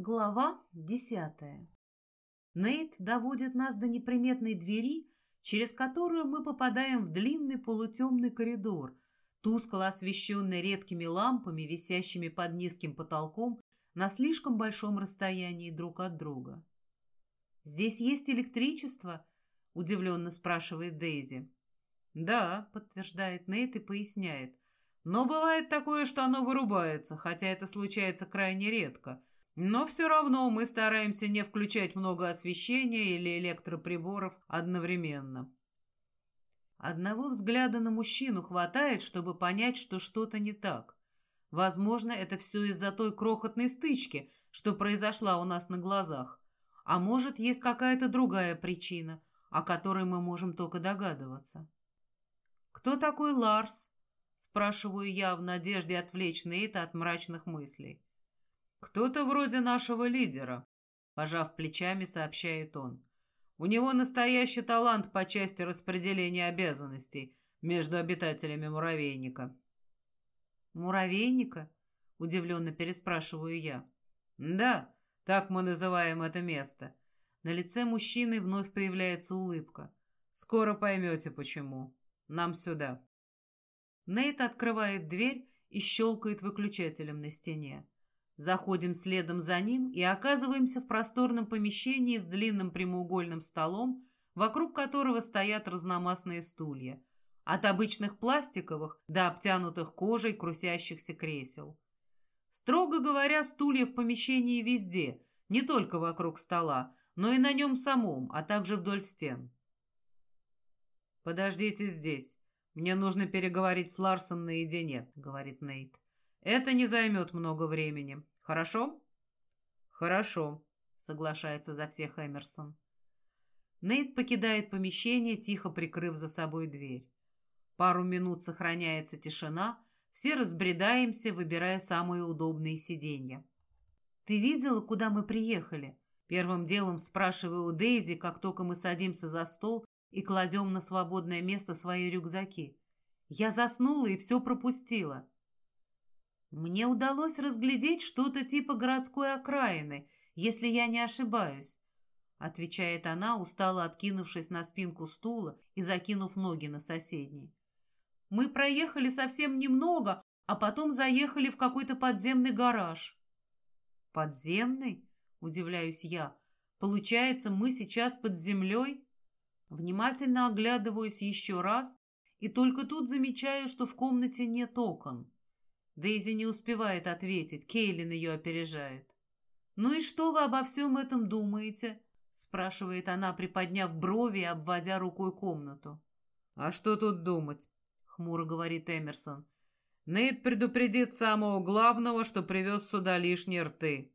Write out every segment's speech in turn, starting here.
Глава десятая. Нейт доводит нас до неприметной двери, через которую мы попадаем в длинный полутемный коридор, тускло освещенный редкими лампами, висящими под низким потолком на слишком большом расстоянии друг от друга. «Здесь есть электричество?» – удивленно спрашивает Дейзи. «Да», – подтверждает Нейт и поясняет. «Но бывает такое, что оно вырубается, хотя это случается крайне редко – но все равно мы стараемся не включать много освещения или электроприборов одновременно. Одного взгляда на мужчину хватает, чтобы понять, что что-то не так. Возможно, это все из-за той крохотной стычки, что произошла у нас на глазах. А может, есть какая-то другая причина, о которой мы можем только догадываться. «Кто такой Ларс?» – спрашиваю я в надежде отвлечь Нейта от мрачных мыслей. «Кто-то вроде нашего лидера», – пожав плечами, сообщает он. «У него настоящий талант по части распределения обязанностей между обитателями муравейника». «Муравейника?» – удивленно переспрашиваю я. «Да, так мы называем это место». На лице мужчины вновь появляется улыбка. «Скоро поймете, почему. Нам сюда». Нейт открывает дверь и щелкает выключателем на стене. Заходим следом за ним и оказываемся в просторном помещении с длинным прямоугольным столом, вокруг которого стоят разномастные стулья. От обычных пластиковых до обтянутых кожей крутящихся кресел. Строго говоря, стулья в помещении везде, не только вокруг стола, но и на нем самом, а также вдоль стен. «Подождите здесь. Мне нужно переговорить с Ларсом наедине», — говорит Нейт. Это не займет много времени. Хорошо? Хорошо, соглашается за всех Эмерсон. Нейт покидает помещение, тихо прикрыв за собой дверь. Пару минут сохраняется тишина, все разбредаемся, выбирая самые удобные сиденья. «Ты видела, куда мы приехали?» Первым делом спрашиваю у Дейзи, как только мы садимся за стол и кладем на свободное место свои рюкзаки. Я заснула и все пропустила. Мне удалось разглядеть что-то типа городской окраины, если я не ошибаюсь, отвечает она, устало откинувшись на спинку стула и закинув ноги на соседний. Мы проехали совсем немного, а потом заехали в какой-то подземный гараж. Подземный? Удивляюсь я. Получается, мы сейчас под землей? Внимательно оглядываюсь еще раз и только тут замечаю, что в комнате нет окон. Дейзи не успевает ответить, Кейлин ее опережает. «Ну и что вы обо всем этом думаете?» спрашивает она, приподняв брови и обводя рукой комнату. «А что тут думать?» хмуро говорит Эмерсон. «Нейт предупредит самого главного, что привез сюда лишние рты».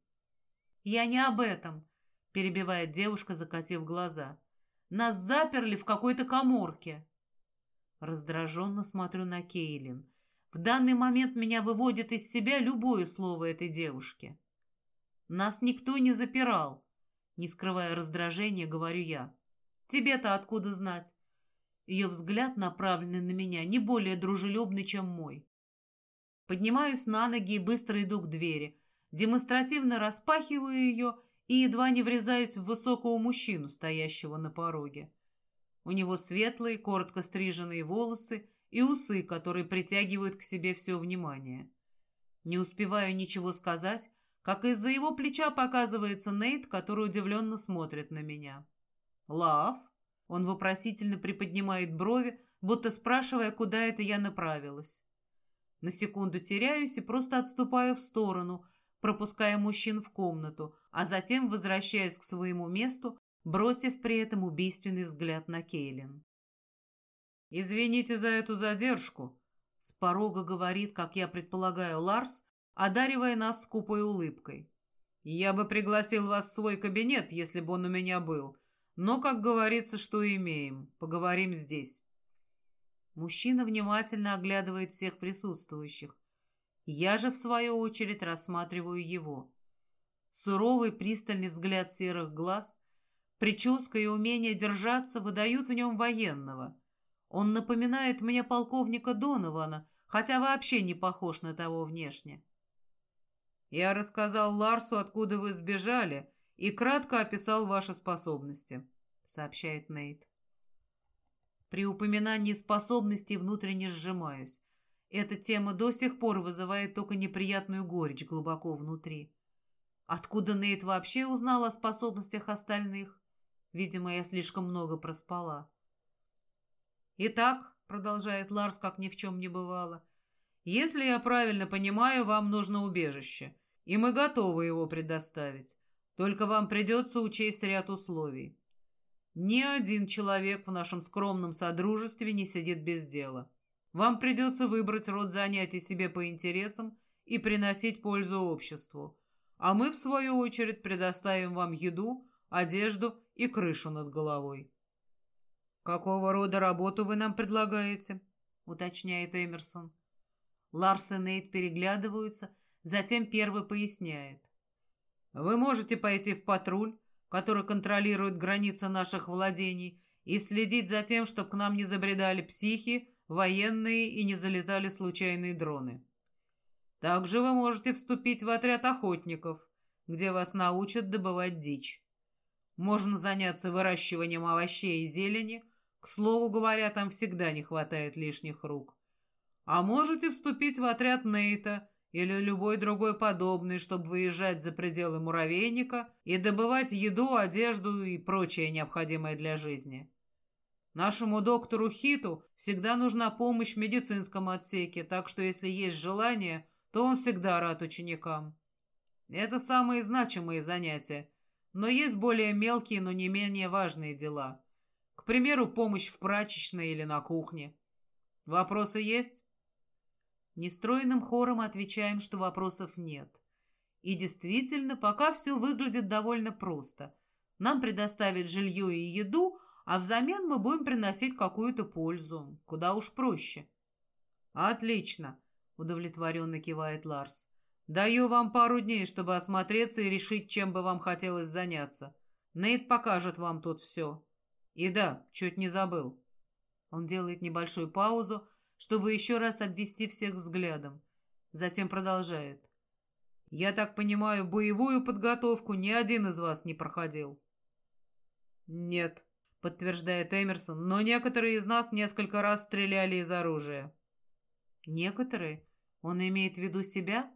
«Я не об этом», перебивает девушка, закатив глаза. «Нас заперли в какой-то коморке». Раздраженно смотрю на Кейлин. В данный момент меня выводит из себя любое слово этой девушки. Нас никто не запирал. Не скрывая раздражения, говорю я. Тебе-то откуда знать? Ее взгляд, направленный на меня, не более дружелюбный, чем мой. Поднимаюсь на ноги и быстро иду к двери. Демонстративно распахиваю ее и едва не врезаюсь в высокого мужчину, стоящего на пороге. У него светлые, коротко стриженные волосы и усы, которые притягивают к себе все внимание. Не успеваю ничего сказать, как из-за его плеча показывается Нейт, который удивленно смотрит на меня. «Лав?» Он вопросительно приподнимает брови, будто спрашивая, куда это я направилась. На секунду теряюсь и просто отступаю в сторону, пропуская мужчин в комнату, а затем возвращаясь к своему месту, бросив при этом убийственный взгляд на Кейлин. «Извините за эту задержку», — с порога говорит, как я предполагаю, Ларс, одаривая нас скупой улыбкой. «Я бы пригласил вас в свой кабинет, если бы он у меня был, но, как говорится, что имеем. Поговорим здесь». Мужчина внимательно оглядывает всех присутствующих. Я же, в свою очередь, рассматриваю его. Суровый пристальный взгляд серых глаз, прическа и умение держаться выдают в нем военного — он напоминает мне полковника Донована, хотя вообще не похож на того внешне. Я рассказал Ларсу, откуда вы сбежали, и кратко описал ваши способности», — сообщает Нейт. При упоминании способностей внутренне сжимаюсь. Эта тема до сих пор вызывает только неприятную горечь глубоко внутри. Откуда Нейт вообще узнал о способностях остальных? Видимо, я слишком много проспала. «Итак», — продолжает Ларс, как ни в чем не бывало, «если я правильно понимаю, вам нужно убежище, и мы готовы его предоставить. Только вам придется учесть ряд условий. Ни один человек в нашем скромном содружестве не сидит без дела. Вам придется выбрать род занятий себе по интересам и приносить пользу обществу, а мы, в свою очередь, предоставим вам еду, одежду и крышу над головой. «Какого рода работу вы нам предлагаете?» — уточняет Эмерсон. Ларс и Нейт переглядываются, затем первый поясняет. «Вы можете пойти в патруль, который контролирует границы наших владений, и следить за тем, чтобы к нам не забредали психи, военные и не залетали случайные дроны. Также вы можете вступить в отряд охотников, где вас научат добывать дичь. Можно заняться выращиванием овощей и зелени, к слову говоря, там всегда не хватает лишних рук. А можете вступить в отряд Нейта или любой другой подобный, чтобы выезжать за пределы муравейника и добывать еду, одежду и прочее необходимое для жизни. Нашему доктору Хиту всегда нужна помощь в медицинском отсеке, так что если есть желание, то он всегда рад ученикам. Это самые значимые занятия, но есть более мелкие, но не менее важные дела. К примеру, помощь в прачечной или на кухне. Вопросы есть? Нестроенным хором отвечаем, что вопросов нет. И действительно, пока все выглядит довольно просто. Нам предоставят жилье и еду, а взамен мы будем приносить какую-то пользу. Куда уж проще. Отлично, удовлетворенно кивает Ларс. Даю вам пару дней, чтобы осмотреться и решить, чем бы вам хотелось заняться. Нейт покажет вам тут все. И да, чуть не забыл. Он делает небольшую паузу, чтобы еще раз обвести всех взглядом. Затем продолжает. Я так понимаю, боевую подготовку ни один из вас не проходил. Нет, подтверждает Эмерсон, но некоторые из нас несколько раз стреляли из оружия. Некоторые? Он имеет в виду себя?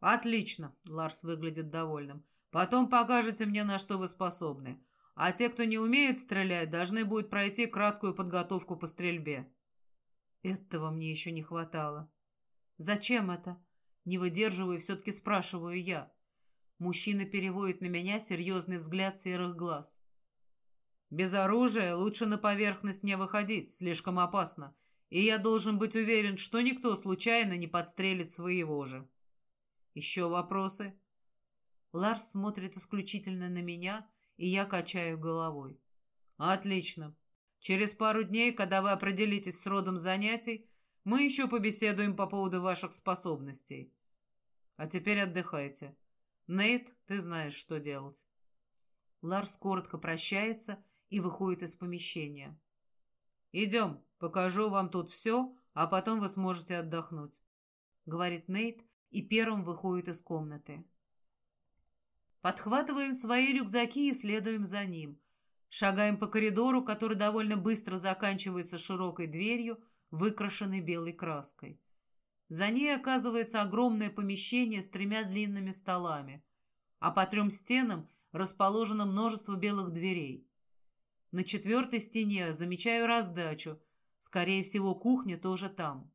Отлично, Ларс выглядит довольным. Потом покажете мне, на что вы способны а те, кто не умеет стрелять, должны будут пройти краткую подготовку по стрельбе. Этого мне еще не хватало. Зачем это? Не выдерживаю все-таки спрашиваю я. Мужчина переводит на меня серьезный взгляд серых глаз. Без оружия лучше на поверхность не выходить, слишком опасно. И я должен быть уверен, что никто случайно не подстрелит своего же. Еще вопросы? Ларс смотрит исключительно на меня, и я качаю головой. Отлично. Через пару дней, когда вы определитесь с родом занятий, мы еще побеседуем по поводу ваших способностей. А теперь отдыхайте. Нейт, ты знаешь, что делать. Ларс коротко прощается и выходит из помещения. «Идем, покажу вам тут все, а потом вы сможете отдохнуть», — говорит Нейт и первым выходит из комнаты. Подхватываем свои рюкзаки и следуем за ним. Шагаем по коридору, который довольно быстро заканчивается широкой дверью, выкрашенной белой краской. За ней оказывается огромное помещение с тремя длинными столами, а по трем стенам расположено множество белых дверей. На четвертой стене замечаю раздачу. Скорее всего, кухня тоже там.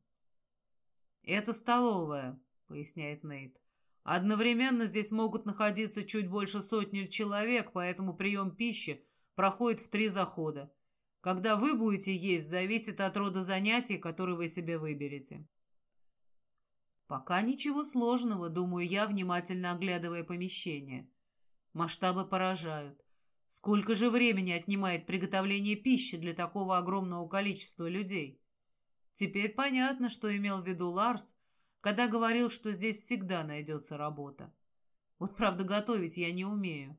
«Это столовая», — поясняет Нейт. Одновременно здесь могут находиться чуть больше сотни человек, поэтому прием пищи проходит в три захода. Когда вы будете есть, зависит от рода занятий, которые вы себе выберете. Пока ничего сложного, думаю я, внимательно оглядывая помещение. Масштабы поражают. Сколько же времени отнимает приготовление пищи для такого огромного количества людей? Теперь понятно, что имел в виду Ларс, когда говорил, что здесь всегда найдется работа. Вот правда, готовить я не умею.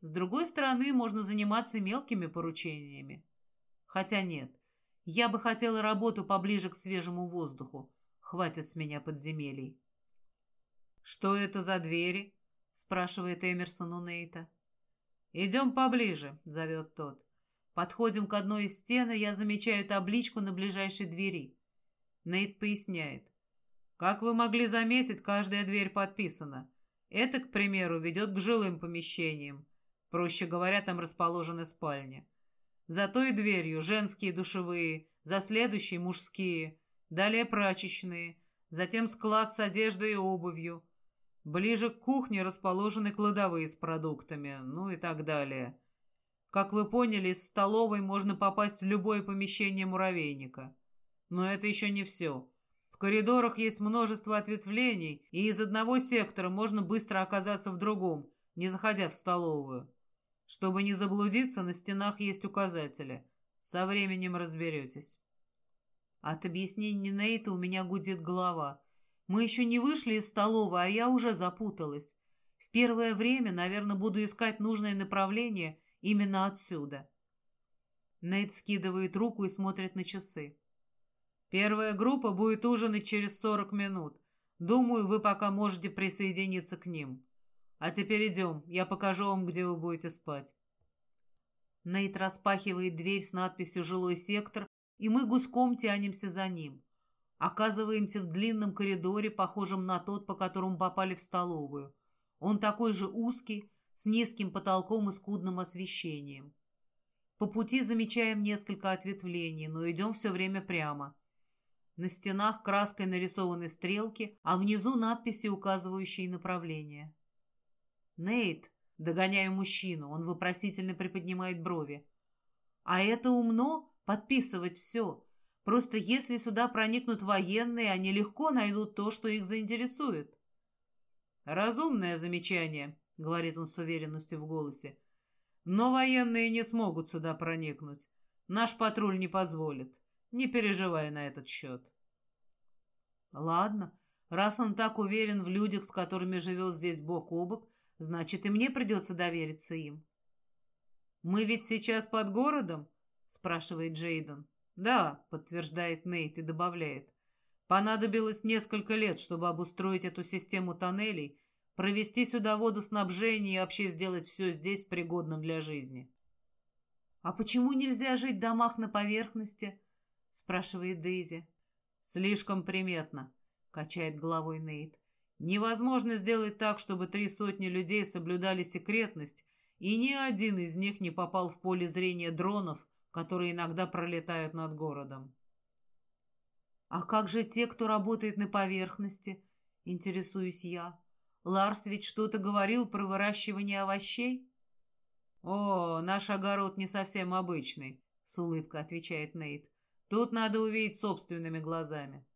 С другой стороны, можно заниматься мелкими поручениями. Хотя нет, я бы хотела работу поближе к свежему воздуху. Хватит с меня подземелий. «Что это за двери?» — спрашивает Эмерсон у Нейта. «Идем поближе», — зовет тот. Подходим к одной из стен, и я замечаю табличку на ближайшей двери. Нейт поясняет. Как вы могли заметить, каждая дверь подписана. Это, к примеру, ведет к жилым помещениям. Проще говоря, там расположены спальни. За той дверью женские душевые, за следующей мужские, далее прачечные, затем склад с одеждой и обувью. Ближе к кухне расположены кладовые с продуктами, ну и так далее. Как вы поняли, из столовой можно попасть в любое помещение муравейника. Но это еще не все. В коридорах есть множество ответвлений, и из одного сектора можно быстро оказаться в другом, не заходя в столовую. Чтобы не заблудиться, на стенах есть указатели. Со временем разберетесь. От объяснений Нейта у меня гудит голова. Мы еще не вышли из столовой, а я уже запуталась. В первое время, наверное, буду искать нужное направление именно отсюда. Нейт скидывает руку и смотрит на часы. Первая группа будет ужинать через сорок минут. Думаю, вы пока можете присоединиться к ним. А теперь идем, я покажу вам, где вы будете спать. Нейт распахивает дверь с надписью «Жилой сектор», и мы гуськом тянемся за ним. Оказываемся в длинном коридоре, похожем на тот, по которому попали в столовую. Он такой же узкий, с низким потолком и скудным освещением. По пути замечаем несколько ответвлений, но идем все время прямо. На стенах краской нарисованы стрелки, а внизу надписи, указывающие направление. «Нейт!» — догоняю мужчину, он вопросительно приподнимает брови. «А это умно подписывать все. Просто если сюда проникнут военные, они легко найдут то, что их заинтересует». «Разумное замечание», — говорит он с уверенностью в голосе. «Но военные не смогут сюда проникнуть. Наш патруль не позволит. Не переживай на этот счет». «Ладно, раз он так уверен в людях, с которыми живет здесь бок о бок, Значит, и мне придется довериться им. «Мы ведь сейчас под городом?» — спрашивает Джейден. «Да», — подтверждает Нейт и добавляет. «Понадобилось несколько лет, чтобы обустроить эту систему тоннелей, провести сюда водоснабжение и вообще сделать все здесь пригодным для жизни». «А почему нельзя жить в домах на поверхности?» — спрашивает Дейзи. «Слишком приметно», — качает головой Нейт. Невозможно сделать так, чтобы три сотни людей соблюдали секретность, и ни один из них не попал в поле зрения дронов, которые иногда пролетают над городом. «А как же те, кто работает на поверхности?» — интересуюсь я. «Ларс ведь что-то говорил про выращивание овощей?» «О, наш огород не совсем обычный», — с улыбкой отвечает Нейт. «Тут надо увидеть собственными глазами».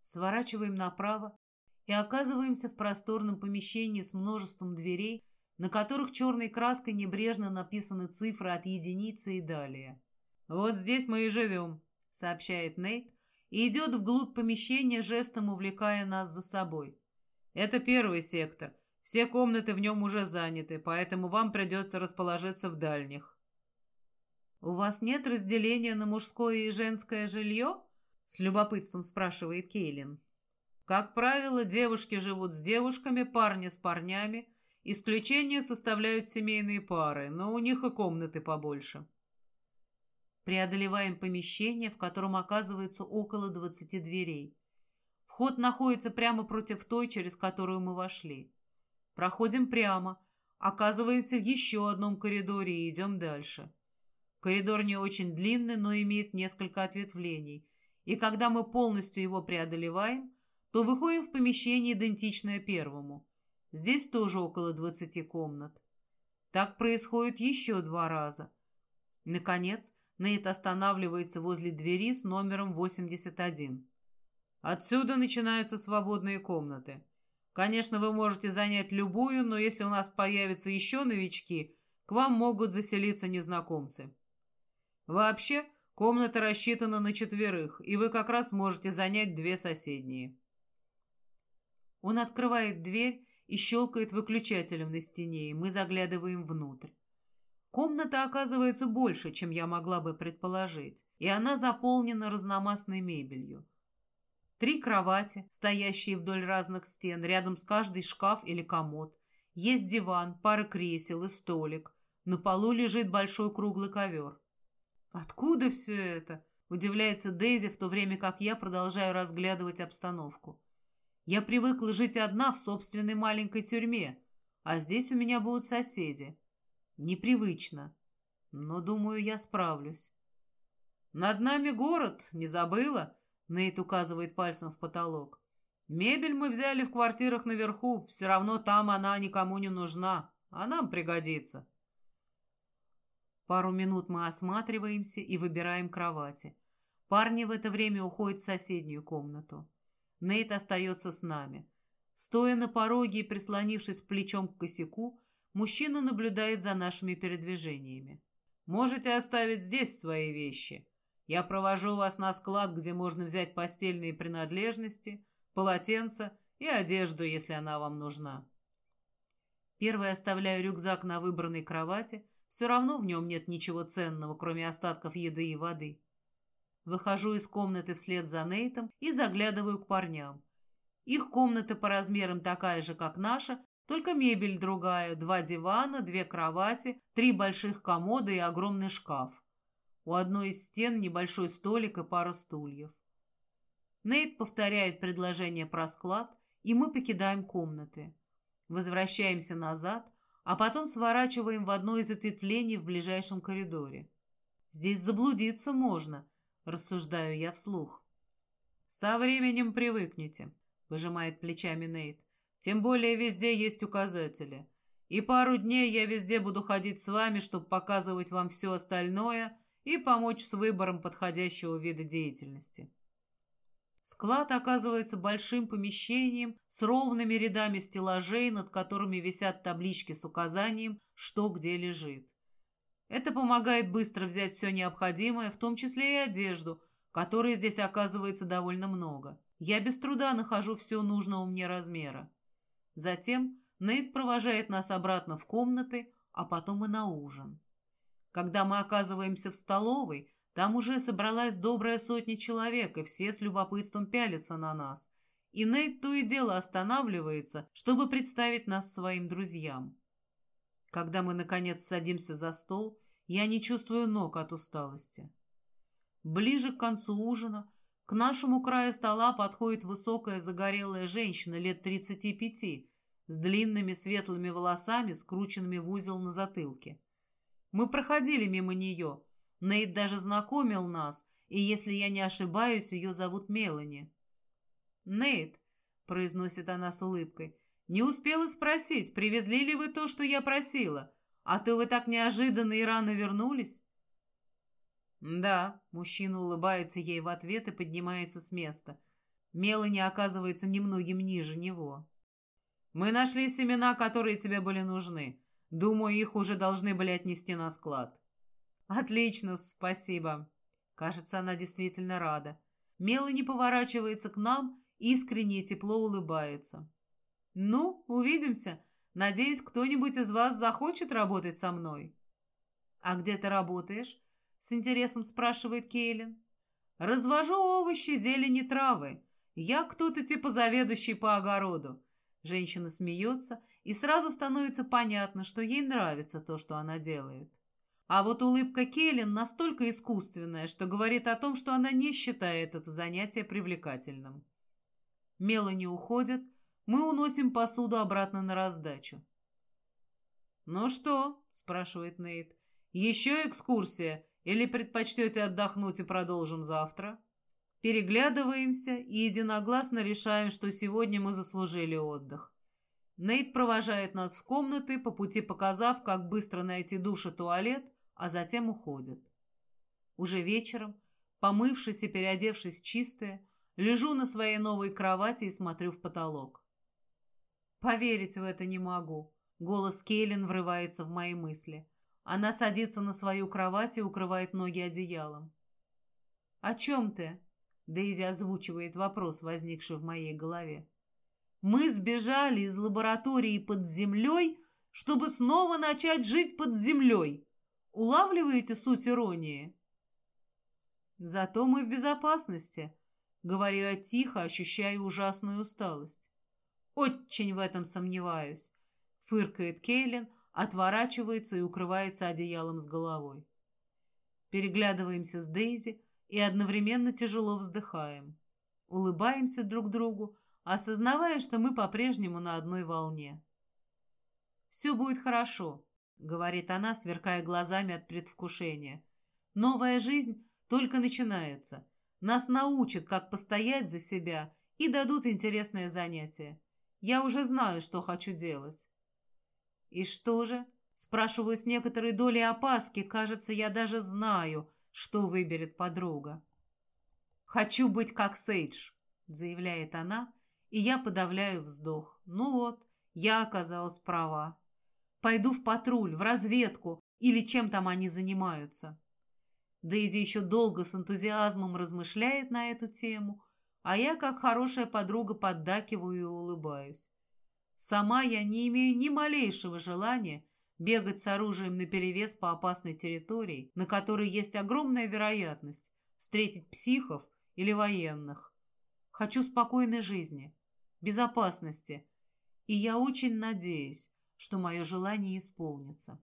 Сворачиваем направо и оказываемся в просторном помещении с множеством дверей, на которых черной краской небрежно написаны цифры от единицы и далее. «Вот здесь мы и живем», — сообщает Нейт, и идет вглубь помещения, жестом увлекая нас за собой. «Это первый сектор. Все комнаты в нем уже заняты, поэтому вам придется расположиться в дальних». «У вас нет разделения на мужское и женское жилье?» — с любопытством спрашивает Кейлин. Как правило, девушки живут с девушками, парни с парнями. Исключения составляют семейные пары, но у них и комнаты побольше. Преодолеваем помещение, в котором оказывается около 20 дверей. Вход находится прямо против той, через которую мы вошли. Проходим прямо, оказываемся в еще одном коридоре и идем дальше. Коридор не очень длинный, но имеет несколько ответвлений, и когда мы полностью его преодолеваем, то выходим в помещение, идентичное первому. Здесь тоже около двадцати комнат. Так происходит еще два раза. Наконец, Нейт останавливается возле двери с номером 81. Отсюда начинаются свободные комнаты. Конечно, вы можете занять любую, но если у нас появятся еще новички, к вам могут заселиться незнакомцы. Вообще, комната рассчитана на четверых, и вы как раз можете занять две соседние. Он открывает дверь и щелкает выключателем на стене, и мы заглядываем внутрь. Комната оказывается больше, чем я могла бы предположить, и она заполнена разномастной мебелью. Три кровати, стоящие вдоль разных стен, рядом с каждой шкаф или комод. Есть диван, пара кресел и столик. На полу лежит большой круглый ковер. «Откуда все это?» – удивляется Дейзи, в то время как я продолжаю разглядывать обстановку. «Я привыкла жить одна в собственной маленькой тюрьме, а здесь у меня будут соседи. Непривычно, но, думаю, я справлюсь». «Над нами город, не забыла?» – Нейт указывает пальцем в потолок. «Мебель мы взяли в квартирах наверху, все равно там она никому не нужна, а нам пригодится». Пару минут мы осматриваемся и выбираем кровати. Парни в это время уходят в соседнюю комнату. Нейт остается с нами. Стоя на пороге и прислонившись плечом к косяку, мужчина наблюдает за нашими передвижениями. «Можете оставить здесь свои вещи. Я провожу вас на склад, где можно взять постельные принадлежности, полотенца и одежду, если она вам нужна». Первый оставляю рюкзак на выбранной кровати, все равно в нем нет ничего ценного, кроме остатков еды и воды. Выхожу из комнаты вслед за Нейтом и заглядываю к парням. Их комната по размерам такая же, как наша, только мебель другая, два дивана, две кровати, три больших комода и огромный шкаф. У одной из стен небольшой столик и пара стульев. Нейт повторяет предложение про склад, и мы покидаем комнаты. Возвращаемся назад, а потом сворачиваем в одно из ответвлений в ближайшем коридоре. Здесь заблудиться можно, рассуждаю я вслух. Со временем привыкнете, выжимает плечами Нейт. Тем более везде есть указатели. И пару дней я везде буду ходить с вами, чтобы показывать вам все остальное и помочь с выбором подходящего вида деятельности. Склад оказывается большим помещением с ровными рядами стеллажей, над которыми висят таблички с указанием, что где лежит. Это помогает быстро взять все необходимое, в том числе и одежду, которой здесь оказывается довольно много. Я без труда нахожу все нужного мне размера. Затем Нейт провожает нас обратно в комнаты, а потом и на ужин. Когда мы оказываемся в столовой, там уже собралась добрая сотня человек, и все с любопытством пялятся на нас. И Нейт то и дело останавливается, чтобы представить нас своим друзьям. Когда мы, наконец, садимся за стол, я не чувствую ног от усталости. Ближе к концу ужина к нашему краю стола подходит высокая загорелая женщина лет 35 с длинными светлыми волосами, скрученными в узел на затылке. Мы проходили мимо нее, Нейт даже знакомил нас, и, если я не ошибаюсь, ее зовут Мелани. «Нейт», — произносит она с улыбкой, — «не успела спросить, привезли ли вы то, что я просила, а то вы так неожиданно и рано вернулись». «Да», — мужчина улыбается ей в ответ и поднимается с места. Мелани оказывается немногим ниже него. «Мы нашли семена, которые тебе были нужны. Думаю, их уже должны были отнести на склад». «Отлично, спасибо». Кажется, она действительно рада. Мелани поворачивается к нам, искренне и тепло улыбается. «Ну, увидимся. Надеюсь, кто-нибудь из вас захочет работать со мной». «А где ты работаешь?» — с интересом спрашивает Кейлин. «Развожу овощи, зелень и травы. Я кто-то типа заведующий по огороду». Женщина смеется, и сразу становится понятно, что ей нравится то, что она делает. А вот улыбка Келлен настолько искусственная, что говорит о том, что она не считает это занятие привлекательным. Мелани уходит, мы уносим посуду обратно на раздачу. «Ну что?» – спрашивает Нейт. «Еще экскурсия? Или предпочтете отдохнуть и продолжим завтра?» Переглядываемся и единогласно решаем, что сегодня мы заслужили отдых. Нейт провожает нас в комнаты, по пути показав, как быстро найти душ и туалет, а затем уходит. Уже вечером, помывшись и переодевшись чистая, лежу на своей новой кровати и смотрю в потолок. Поверить в это не могу. Голос Кейлин врывается в мои мысли. Она садится на свою кровать и укрывает ноги одеялом. «О чем ты?» Дейзи озвучивает вопрос, возникший в моей голове. «Мы сбежали из лаборатории под землей, чтобы снова начать жить под землей!» Улавливаете суть иронии? Зато мы в безопасности. Говорю я тихо, ощущая ужасную усталость. Очень в этом сомневаюсь. Фыркает Кейлин, отворачивается и укрывается одеялом с головой. Переглядываемся с Дейзи и одновременно тяжело вздыхаем. Улыбаемся друг другу, осознавая, что мы по-прежнему на одной волне. «Все будет хорошо», — говорит она, сверкая глазами от предвкушения. «Новая жизнь только начинается. Нас научат, как постоять за себя, и дадут интересное занятие. Я уже знаю, что хочу делать». «И что же?» Спрашиваю с некоторой долей опаски. Кажется, я даже знаю, что выберет подруга. «Хочу быть как Сейдж», — заявляет она, и я подавляю вздох. «Ну вот, я оказалась права. Пойду в патруль, в разведку или чем там они занимаются». Дейзи еще долго с энтузиазмом размышляет на эту тему, а я, как хорошая подруга, поддакиваю и улыбаюсь. Сама я не имею ни малейшего желания бегать с оружием наперевес по опасной территории, на которой есть огромная вероятность встретить психов или военных. Хочу спокойной жизни, безопасности, и я очень надеюсь, что мое желание исполнится.